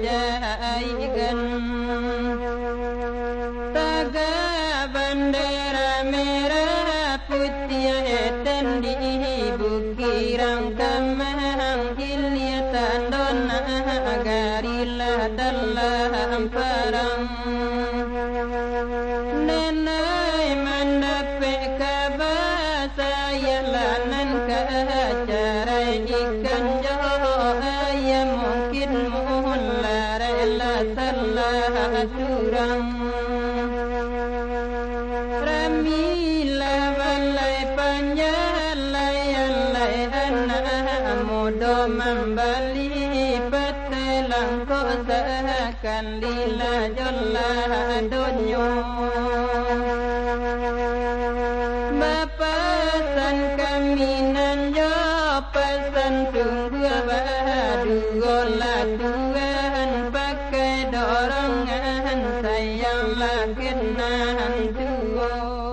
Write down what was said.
bajaigan Taga bandera merah putih eten di bukirang kamang Hilya tandona garila dalam perang Nenai mandape kabasa yalanan kacara ikan muhlar la salah surang Ramila balai panjalai petelang kosakan lila jola dunyo pasan tunggu badugola tuan pakai là sayanglah kenahan tuan